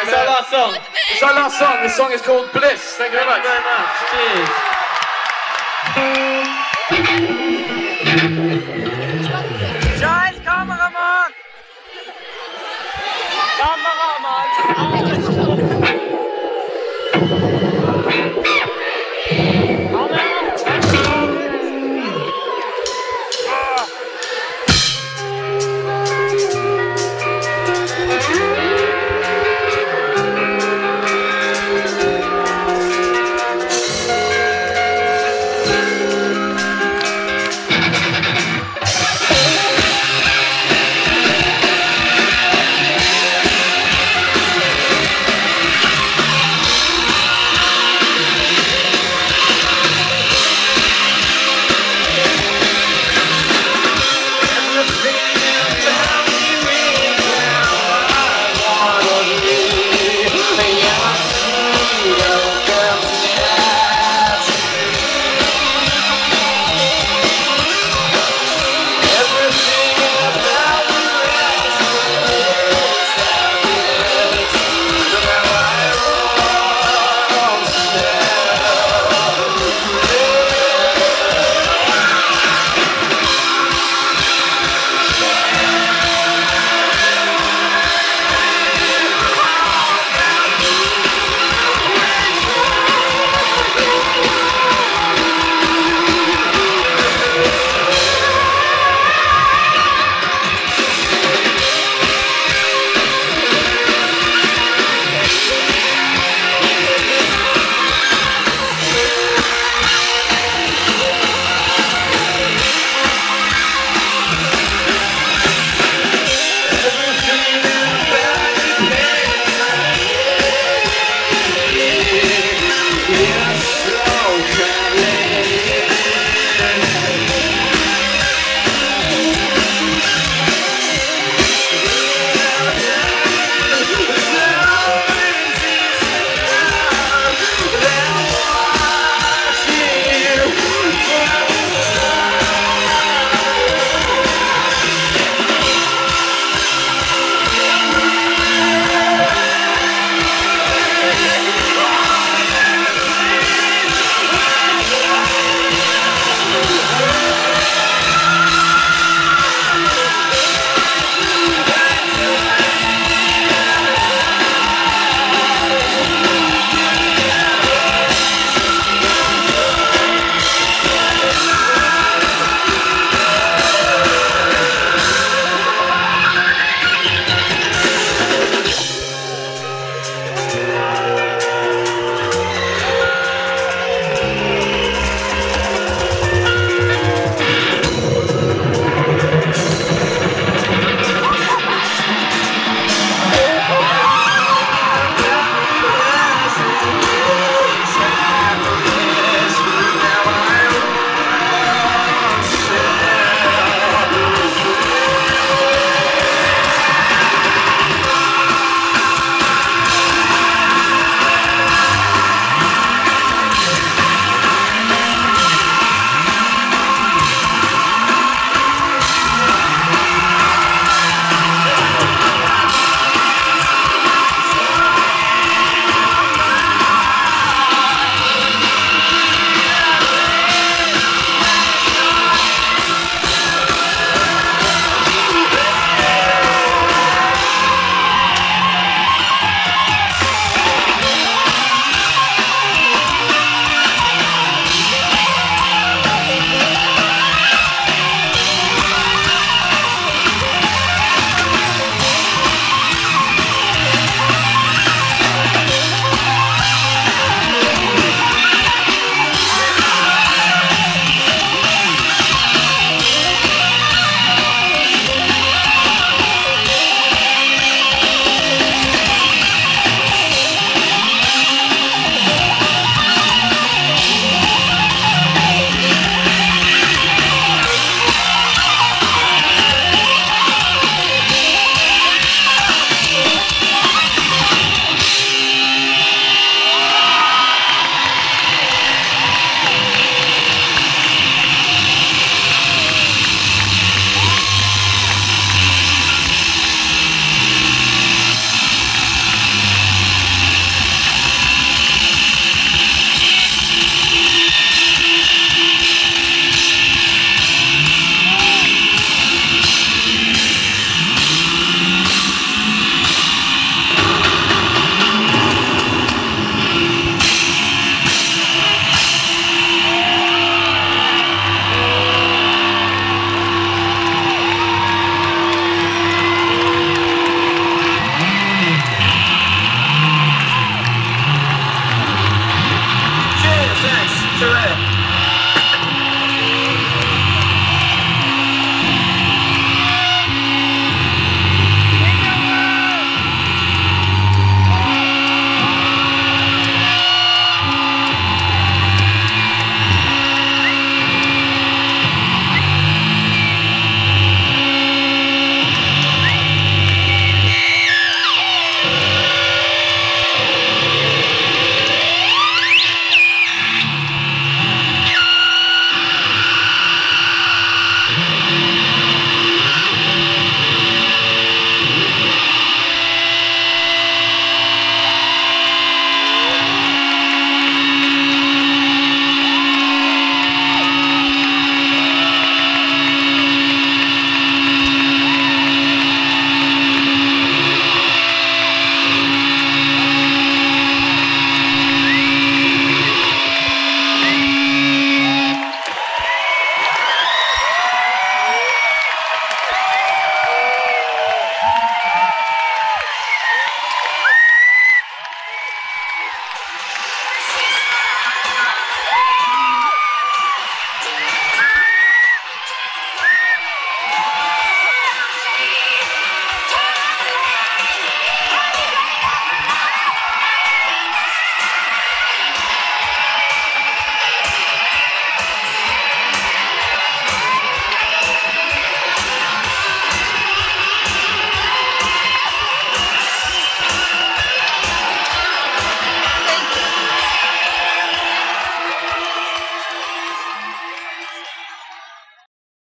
It's our last song. It's our last song. This song is called Bliss. Thank you very much. very much. Cheers. Scheiß Kameramann! Kameramann!